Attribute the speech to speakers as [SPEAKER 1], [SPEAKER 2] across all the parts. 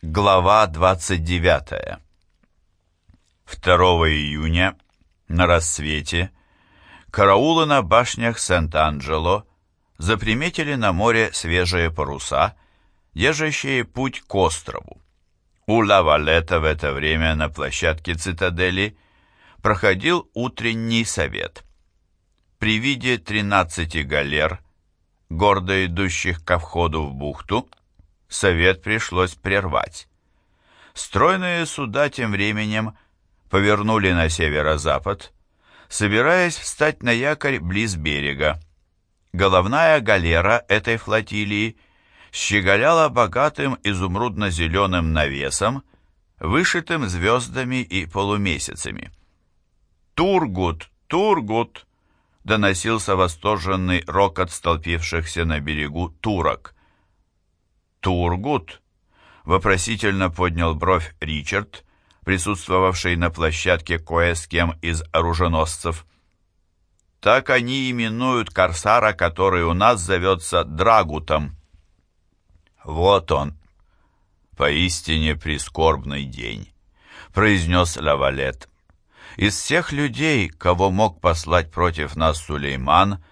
[SPEAKER 1] Глава 29. 2 июня на рассвете караулы на башнях Сент-Анджело заприметили на море свежие паруса, держащие путь к острову. У Лавалета в это время на площадке цитадели проходил утренний совет. При виде 13 галер, гордо идущих ко входу в бухту, совет пришлось прервать. Стройные суда тем временем повернули на северо-запад, собираясь встать на якорь близ берега. Головная галера этой флотилии щеголяла богатым изумрудно-зеленым навесом, вышитым звездами и полумесяцами. «Тургут! Тургут!» — доносился восторженный рокот столпившихся на берегу турок. «Тургут?» — вопросительно поднял бровь Ричард, присутствовавший на площадке кое с кем из оруженосцев. «Так они именуют корсара, который у нас зовется Драгутом». «Вот он, поистине прискорбный день», — произнес Лавалет. «Из всех людей, кого мог послать против нас Сулейман,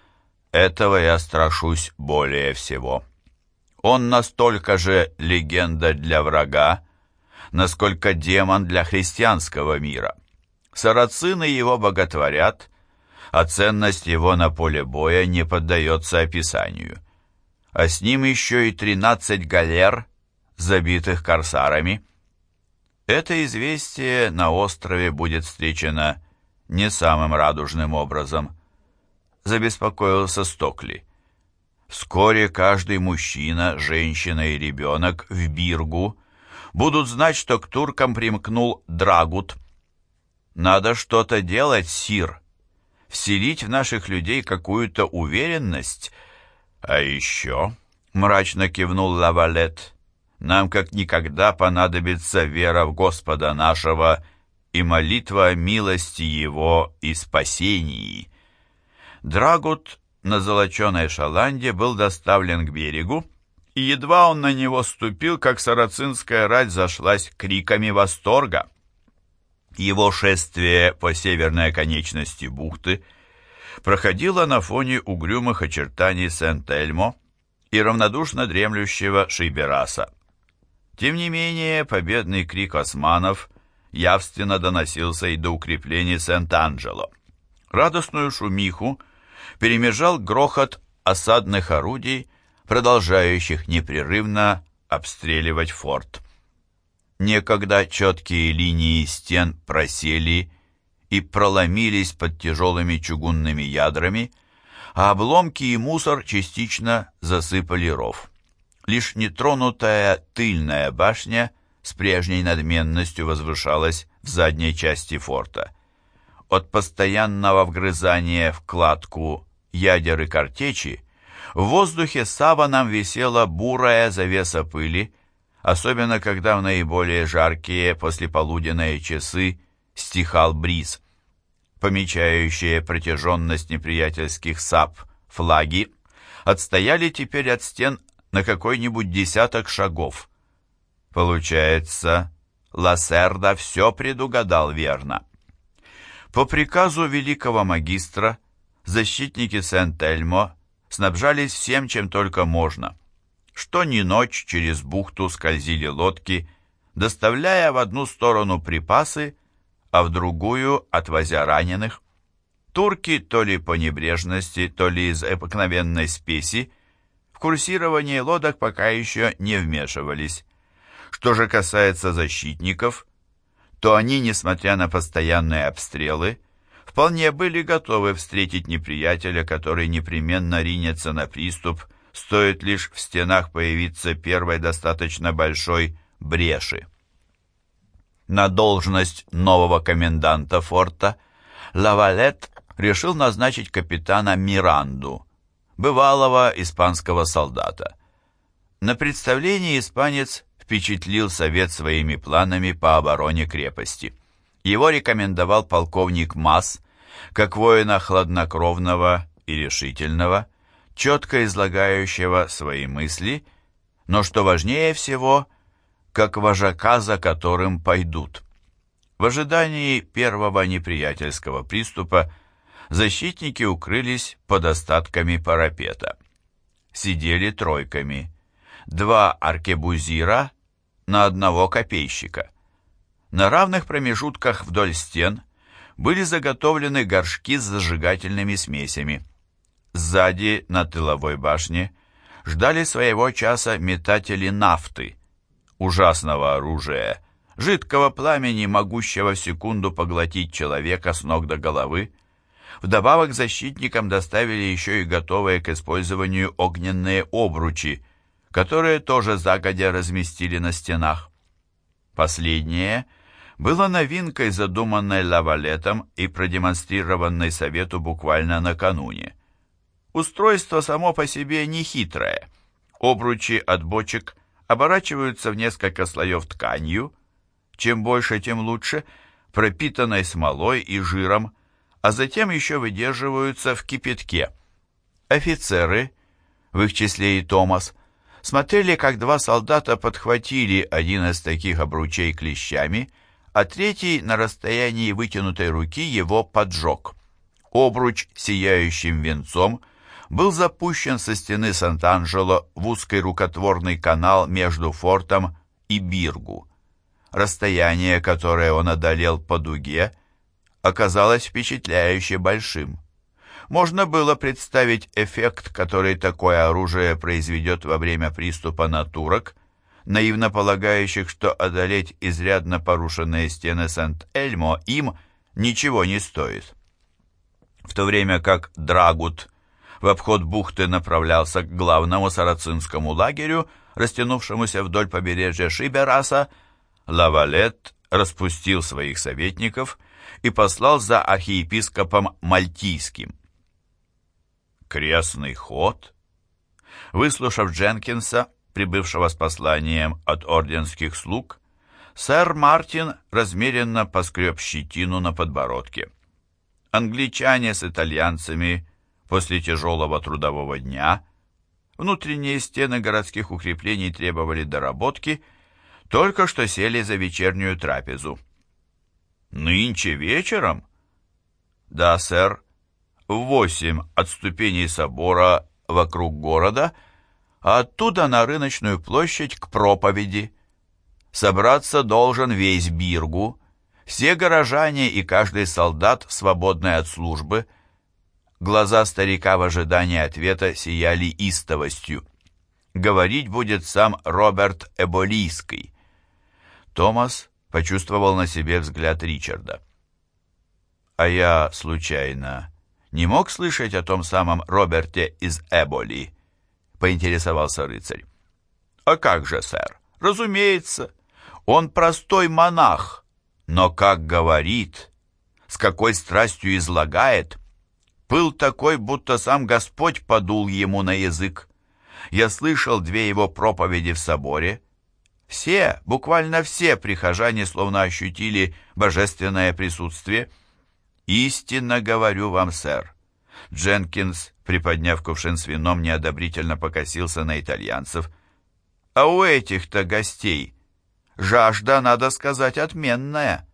[SPEAKER 1] этого я страшусь более всего». Он настолько же легенда для врага, насколько демон для христианского мира. Сарацины его боготворят, а ценность его на поле боя не поддается описанию. А с ним еще и тринадцать галер, забитых корсарами. Это известие на острове будет встречено не самым радужным образом. Забеспокоился Стокли. Вскоре каждый мужчина, женщина и ребенок в Биргу будут знать, что к туркам примкнул Драгут. Надо что-то делать, Сир. Вселить в наших людей какую-то уверенность. А еще, мрачно кивнул Лавалет, нам как никогда понадобится вера в Господа нашего и молитва о милости Его и спасении. Драгут на золоченой шаланде был доставлен к берегу, и едва он на него ступил, как сарацинская рать зашлась криками восторга. Его шествие по северной оконечности бухты проходило на фоне угрюмых очертаний Сент-Эльмо и равнодушно дремлющего Шибераса. Тем не менее, победный крик османов явственно доносился и до укреплений Сент-Анджело. Радостную шумиху – перемежал грохот осадных орудий, продолжающих непрерывно обстреливать форт. Некогда четкие линии стен просели и проломились под тяжелыми чугунными ядрами, а обломки и мусор частично засыпали ров. Лишь нетронутая тыльная башня с прежней надменностью возвышалась в задней части форта. От постоянного вгрызания в кладку ядер и картечи, в воздухе саваном висела бурая завеса пыли, особенно когда в наиболее жаркие послеполуденные часы стихал бриз. Помечающие протяженность неприятельских сап флаги отстояли теперь от стен на какой-нибудь десяток шагов. Получается, Лассерда все предугадал верно. По приказу великого магистра защитники Сент-Эльмо снабжались всем, чем только можно. Что ни ночь через бухту скользили лодки, доставляя в одну сторону припасы, а в другую отвозя раненых. Турки то ли по небрежности, то ли из обыкновенной спеси в курсирование лодок пока еще не вмешивались. Что же касается защитников, то они, несмотря на постоянные обстрелы, вполне были готовы встретить неприятеля, который непременно ринется на приступ, стоит лишь в стенах появиться первой достаточно большой бреши. На должность нового коменданта форта Лавалет решил назначить капитана Миранду, бывалого испанского солдата. На представлении испанец впечатлил совет своими планами по обороне крепости. Его рекомендовал полковник Масс, как воина хладнокровного и решительного, четко излагающего свои мысли, но, что важнее всего, как вожака, за которым пойдут. В ожидании первого неприятельского приступа защитники укрылись под остатками парапета. Сидели тройками. Два аркебузира на одного копейщика. На равных промежутках вдоль стен были заготовлены горшки с зажигательными смесями. Сзади, на тыловой башне, ждали своего часа метатели нафты, ужасного оружия, жидкого пламени, могущего в секунду поглотить человека с ног до головы. Вдобавок защитникам доставили еще и готовые к использованию огненные обручи, которые тоже загодя разместили на стенах. Последнее было новинкой, задуманной Лавалетом и продемонстрированной Совету буквально накануне. Устройство само по себе не хитрое. Обручи от бочек оборачиваются в несколько слоев тканью, чем больше, тем лучше, пропитанной смолой и жиром, а затем еще выдерживаются в кипятке. Офицеры, в их числе и Томас, смотрели, как два солдата подхватили один из таких обручей клещами, а третий на расстоянии вытянутой руки его поджег. Обруч сияющим венцом был запущен со стены Сант-Анджело в узкий рукотворный канал между фортом и Биргу. Расстояние, которое он одолел по дуге, оказалось впечатляюще большим. Можно было представить эффект, который такое оружие произведет во время приступа на турок, наивно полагающих, что одолеть изрядно порушенные стены Сент-Эльмо им ничего не стоит. В то время как Драгут в обход бухты направлялся к главному сарацинскому лагерю, растянувшемуся вдоль побережья Шибераса, Лавалет распустил своих советников и послал за архиепископом Мальтийским. Крестный ход? Выслушав Дженкинса, прибывшего с посланием от орденских слуг, сэр Мартин размеренно поскреб щетину на подбородке. Англичане с итальянцами после тяжелого трудового дня, внутренние стены городских укреплений требовали доработки – только что сели за вечернюю трапезу. «Нынче вечером?» «Да, сэр. Восемь от ступеней собора вокруг города, а оттуда на рыночную площадь к проповеди. Собраться должен весь Биргу, все горожане и каждый солдат, свободный от службы». Глаза старика в ожидании ответа сияли истовостью. Говорить будет сам Роберт Эболийский. Томас почувствовал на себе взгляд Ричарда. «А я, случайно, не мог слышать о том самом Роберте из Эболи?» — поинтересовался рыцарь. «А как же, сэр? Разумеется. Он простой монах, но как говорит, с какой страстью излагает. Пыл такой, будто сам Господь подул ему на язык. Я слышал две его проповеди в соборе, все, буквально все прихожане словно ощутили божественное присутствие. «Истинно говорю вам, сэр». Дженкинс, приподняв кувшин с вином, неодобрительно покосился на итальянцев. «А у этих-то гостей жажда, надо сказать, отменная.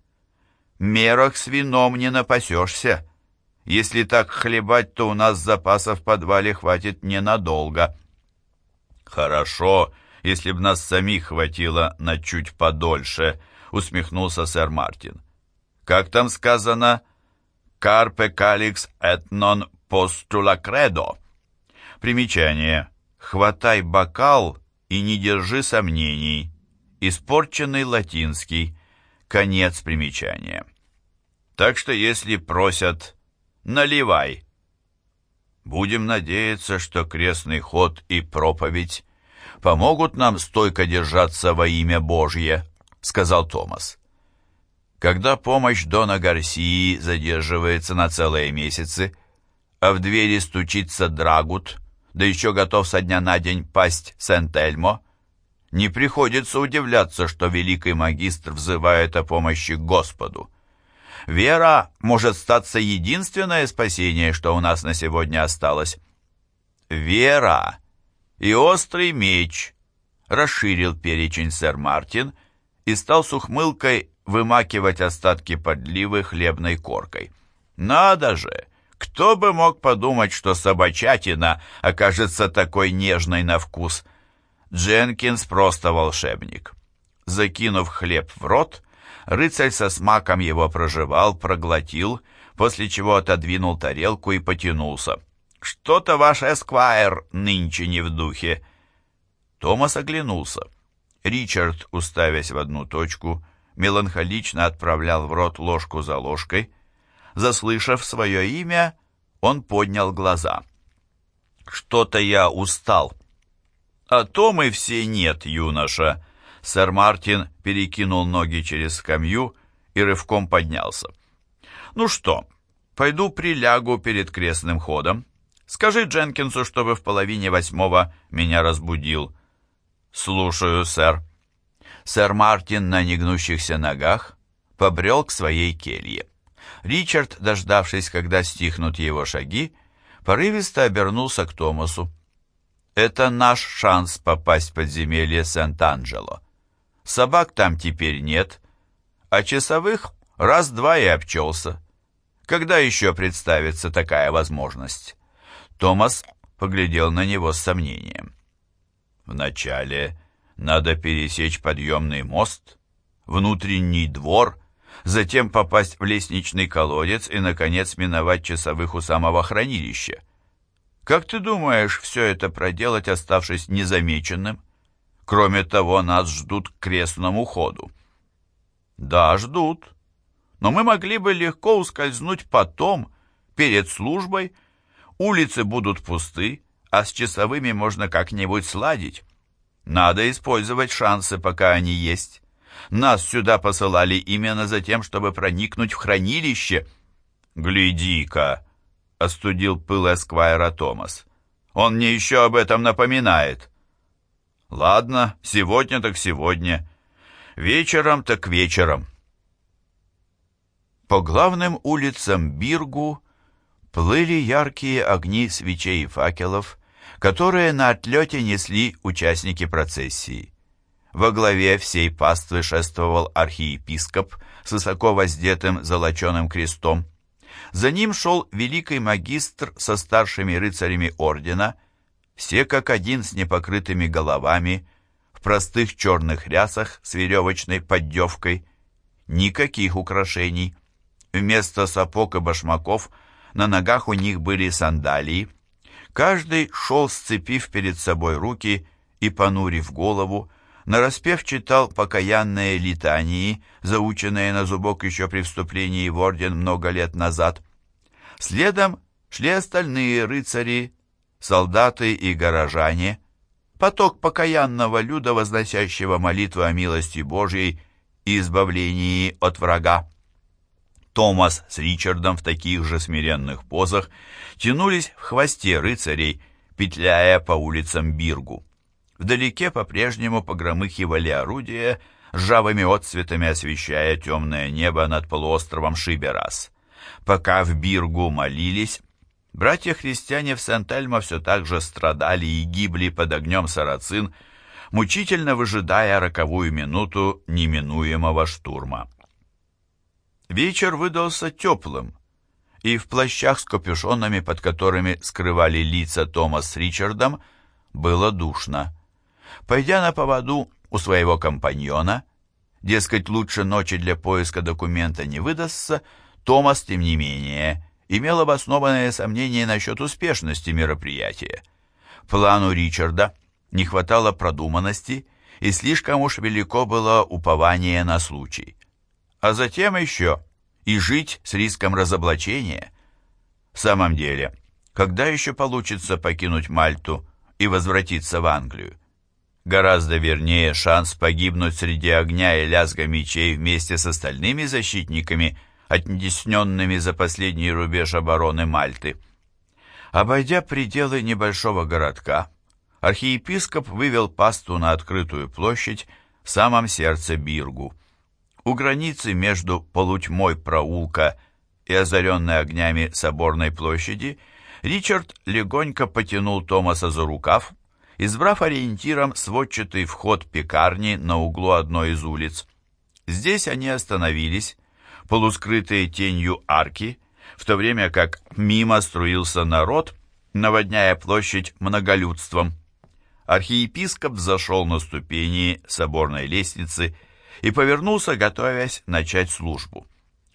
[SPEAKER 1] Мерах с вином не напасешься. Если так хлебать, то у нас запасов в подвале хватит ненадолго». «Хорошо», если б нас самих хватило на чуть подольше», — усмехнулся сэр Мартин. «Как там сказано? Carpe calix et non postula credo». Примечание. «Хватай бокал и не держи сомнений». Испорченный латинский. Конец примечания. Так что если просят «наливай», будем надеяться, что крестный ход и проповедь помогут нам стойко держаться во имя Божье», — сказал Томас. Когда помощь Дона Гарсии задерживается на целые месяцы, а в двери стучится Драгут, да еще готов со дня на день пасть Сент-Эльмо, не приходится удивляться, что великий магистр взывает о помощи Господу. Вера может статься единственное спасение, что у нас на сегодня осталось. Вера и острый меч, расширил перечень сэр Мартин и стал с ухмылкой вымакивать остатки подливы хлебной коркой. «Надо же! Кто бы мог подумать, что собачатина окажется такой нежной на вкус?» Дженкинс просто волшебник. Закинув хлеб в рот, рыцарь со смаком его прожевал, проглотил, после чего отодвинул тарелку и потянулся. «Что-то ваш эсквайр нынче не в духе». Томас оглянулся. Ричард, уставясь в одну точку, меланхолично отправлял в рот ложку за ложкой. Заслышав свое имя, он поднял глаза. «Что-то я устал». «А то мы все нет, юноша». Сэр Мартин перекинул ноги через скамью и рывком поднялся. «Ну что, пойду прилягу перед крестным ходом. Скажи Дженкинсу, чтобы в половине восьмого меня разбудил». «Слушаю, сэр». Сэр Мартин на негнущихся ногах побрел к своей келье. Ричард, дождавшись, когда стихнут его шаги, порывисто обернулся к Томасу. «Это наш шанс попасть в подземелье Сент-Анджело. Собак там теперь нет, а часовых раз-два и обчелся. Когда еще представится такая возможность?» Томас поглядел на него с сомнением. «Вначале надо пересечь подъемный мост, внутренний двор, затем попасть в лестничный колодец и, наконец, миновать часовых у самого хранилища. Как ты думаешь, все это проделать, оставшись незамеченным? Кроме того, нас ждут к крестному ходу. Да, ждут. Но мы могли бы легко ускользнуть потом, перед службой. Улицы будут пусты, а с часовыми можно как-нибудь сладить. Надо использовать шансы, пока они есть. Нас сюда посылали именно за тем, чтобы проникнуть в хранилище. Гляди-ка, остудил пыл Эсквайра Томас. Он мне еще об этом напоминает. Ладно, сегодня так сегодня. Вечером так вечером. По главным улицам Биргу плыли яркие огни свечей и факелов, которые на отлете несли участники процессии. Во главе всей паствы шествовал архиепископ с высоко воздетым золоченым крестом. За ним шел великий магистр со старшими рыцарями ордена, все как один с непокрытыми головами, в простых черных рясах с веревочной поддевкой, никаких украшений. Вместо сапог и башмаков на ногах у них были сандалии, Каждый шел, сцепив перед собой руки и понурив голову, нараспев читал покаянные литании, заученные на зубок еще при вступлении в орден много лет назад. Следом шли остальные рыцари, солдаты и горожане, поток покаянного люда, возносящего молитву о милости Божьей и избавлении от врага. Томас с Ричардом в таких же смиренных позах тянулись в хвосте рыцарей, петляя по улицам Биргу. Вдалеке по-прежнему погромыхивали орудия, ржавыми отцветами освещая темное небо над полуостровом Шиберас. Пока в Биргу молились, братья-христиане в Сент-Эльмо все так же страдали и гибли под огнем сарацин, мучительно выжидая роковую минуту неминуемого штурма. Вечер выдался теплым, и в плащах с капюшонами, под которыми скрывали лица Тома с Ричардом, было душно. Пойдя на поводу у своего компаньона, дескать, лучше ночи для поиска документа не выдастся, Томас, тем не менее, имел обоснованное сомнение насчет успешности мероприятия. Плану Ричарда не хватало продуманности, и слишком уж велико было упование на случай а затем еще и жить с риском разоблачения. В самом деле, когда еще получится покинуть Мальту и возвратиться в Англию? Гораздо вернее шанс погибнуть среди огня и лязга мечей вместе с остальными защитниками, отнесненными за последний рубеж обороны Мальты. Обойдя пределы небольшого городка, архиепископ вывел пасту на открытую площадь в самом сердце Биргу. У границы между полутьмой проулка и озаренной огнями соборной площади Ричард легонько потянул Томаса за рукав избрав ориентиром сводчатый вход пекарни на углу одной из улиц. Здесь они остановились, полускрытые тенью арки, в то время как мимо струился народ, наводняя площадь многолюдством. Архиепископ зашел на ступени соборной лестницы и повернулся, готовясь начать службу.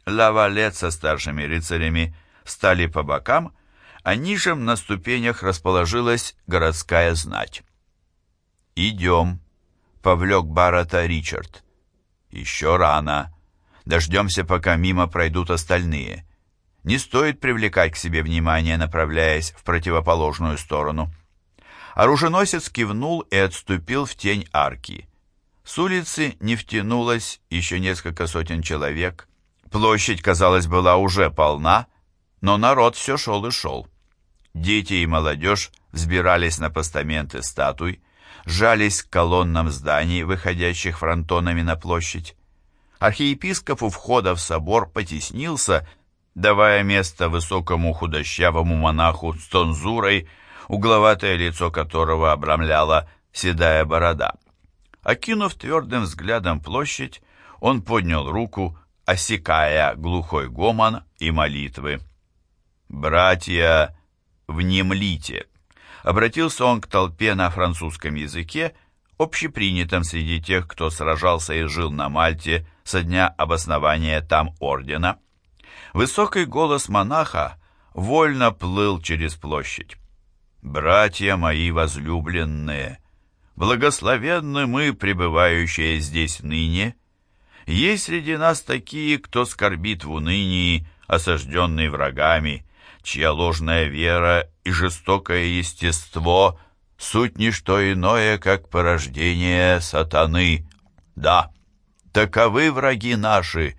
[SPEAKER 1] Лавалет со старшими рыцарями стали по бокам, а ниже на ступенях расположилась городская знать. «Идем», — повлек Барата Ричард. «Еще рано. Дождемся, пока мимо пройдут остальные. Не стоит привлекать к себе внимание, направляясь в противоположную сторону». Оруженосец кивнул и отступил в тень арки. С улицы не втянулось еще несколько сотен человек. Площадь, казалось, была уже полна, но народ все шел и шел. Дети и молодежь взбирались на постаменты статуй, жались к колоннам зданий, выходящих фронтонами на площадь. Архиепископ у входа в собор потеснился, давая место высокому худощавому монаху с тонзурой, угловатое лицо которого обрамляла седая борода. Окинув твердым взглядом площадь, он поднял руку, осекая глухой гомон и молитвы. «Братья, внемлите!» Обратился он к толпе на французском языке, общепринятом среди тех, кто сражался и жил на Мальте со дня обоснования там ордена. Высокий голос монаха вольно плыл через площадь. «Братья мои возлюбленные, благословенны мы, пребывающие здесь ныне. Есть среди нас такие, кто скорбит в унынии, осажденный врагами, чья ложная вера и жестокое естество — суть не что иное, как порождение сатаны. Да, таковы враги наши,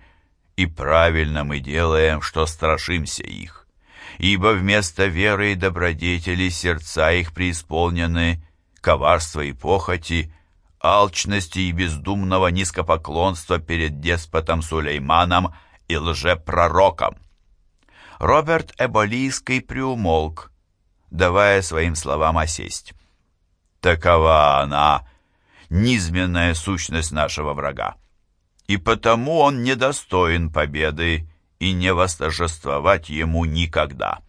[SPEAKER 1] и правильно мы делаем, что страшимся их. Ибо вместо веры и добродетели сердца их преисполнены коварства и похоти, алчности и бездумного низкопоклонства перед деспотом Сулейманом и лжепророком. Роберт Эболийский приумолк, давая своим словам осесть. Такова она, низменная сущность нашего врага. И потому он недостоин победы и не восторжествовать ему никогда.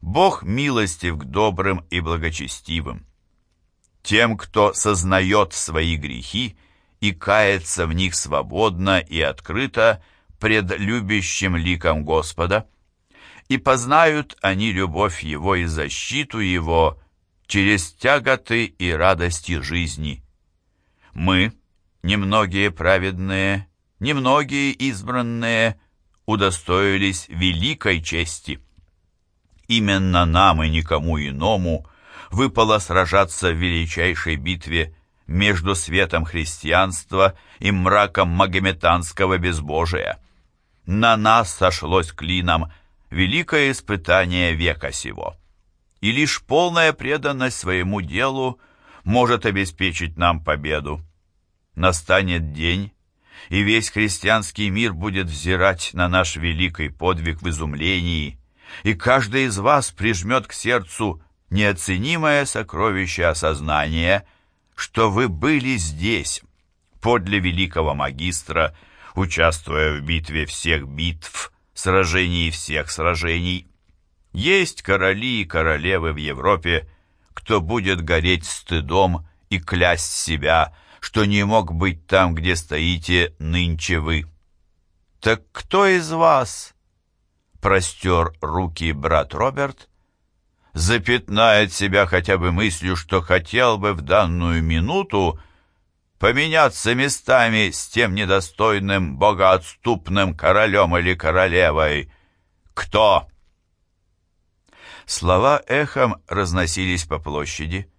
[SPEAKER 1] Бог милостив к добрым и благочестивым. Тем, кто сознает свои грехи и кается в них свободно и открыто пред любящим ликом Господа – и познают они любовь Его и защиту Его через тяготы и радости жизни. Мы, немногие праведные, немногие избранные, удостоились великой чести. Именно нам и никому иному выпало сражаться в величайшей битве между светом христианства и мраком магометанского безбожия. На нас сошлось клином – великое испытание века сего. И лишь полная преданность своему делу может обеспечить нам победу. Настанет день, и весь христианский мир будет взирать на наш великий подвиг в изумлении, и каждый из вас прижмет к сердцу неоценимое сокровище осознания, что вы были здесь, подле великого магистра, участвуя в битве всех битв, сражений всех сражений. Есть короли и королевы в Европе, кто будет гореть стыдом и клясть себя, что не мог быть там, где стоите нынче вы. Так кто из вас, простер руки брат Роберт, запятнает себя хотя бы мыслью, что хотел бы в данную минуту поменяться местами с тем недостойным богоотступным королем или королевой. Кто? Слова эхом разносились по площади.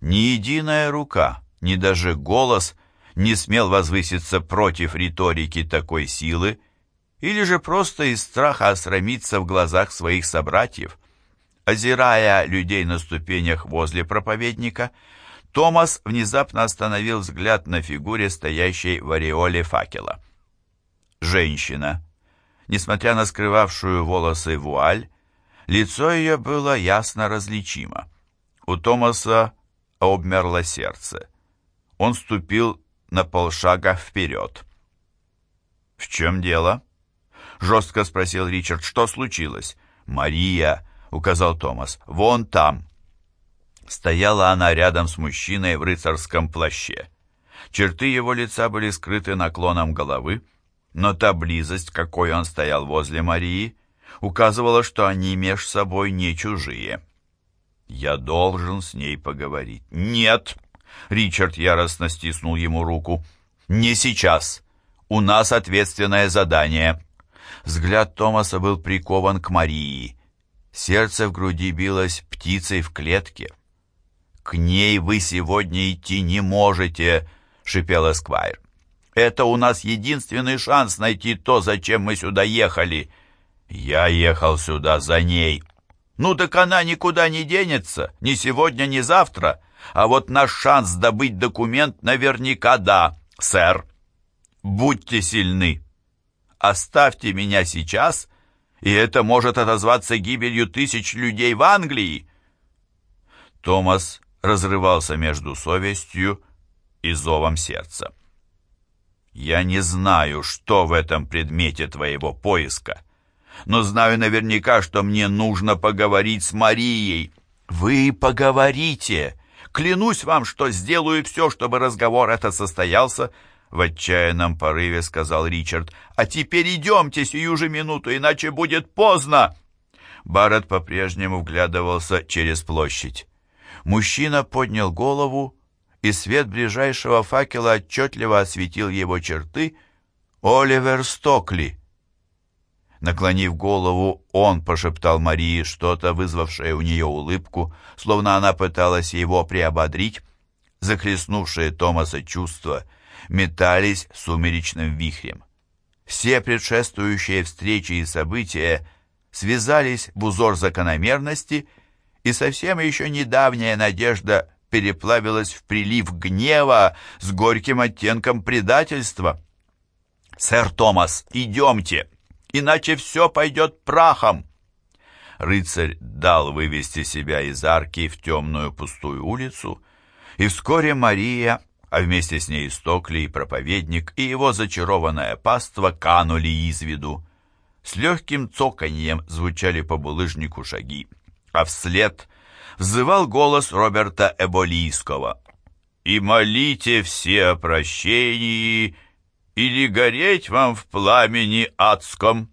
[SPEAKER 1] Ни единая рука, ни даже голос не смел возвыситься против риторики такой силы, или же просто из страха осрамиться в глазах своих собратьев. Озирая людей на ступенях возле проповедника, Томас внезапно остановил взгляд на фигуре, стоящей в ореоле факела. Женщина. Несмотря на скрывавшую волосы вуаль, лицо ее было ясно различимо. У Томаса обмерло сердце. Он ступил на полшага вперед. «В чем дело?» — жестко спросил Ричард. «Что случилось?» «Мария», — указал Томас, — «вон там». Стояла она рядом с мужчиной в рыцарском плаще. Черты его лица были скрыты наклоном головы, но та близость, какой он стоял возле Марии, указывала, что они меж собой не чужие. «Я должен с ней поговорить». «Нет!» — Ричард яростно стиснул ему руку. «Не сейчас. У нас ответственное задание». Взгляд Томаса был прикован к Марии. Сердце в груди билось птицей в клетке. «К ней вы сегодня идти не можете», — шипел Эсквайр. «Это у нас единственный шанс найти то, зачем мы сюда ехали». «Я ехал сюда за ней». «Ну так она никуда не денется, ни сегодня, ни завтра. А вот наш шанс добыть документ наверняка да, сэр. Будьте сильны. Оставьте меня сейчас, и это может отозваться гибелью тысяч людей в Англии». Томас разрывался между совестью и зовом сердца. «Я не знаю, что в этом предмете твоего поиска, но знаю наверняка, что мне нужно поговорить с Марией. Вы поговорите! Клянусь вам, что сделаю все, чтобы разговор этот состоялся!» В отчаянном порыве сказал Ричард. «А теперь идемте сию же минуту, иначе будет поздно!» Барретт по-прежнему вглядывался через площадь. Мужчина поднял голову, и свет ближайшего факела отчетливо осветил его черты. «Оливер Стокли!» Наклонив голову, он пошептал Марии что-то, вызвавшее у нее улыбку, словно она пыталась его приободрить. Захлестнувшие Томаса чувства метались сумеречным вихрем. Все предшествующие встречи и события связались в узор закономерности — и совсем еще недавняя надежда переплавилась в прилив гнева с горьким оттенком предательства. «Сэр Томас, идемте, иначе все пойдет прахом!» Рыцарь дал вывести себя из арки в темную пустую улицу, и вскоре Мария, а вместе с ней Стокли и проповедник, и его зачарованное паство канули из виду. С легким цоканьем звучали по булыжнику шаги а вслед взывал голос Роберта Эболийского. «И молите все о прощении, или гореть вам в пламени адском».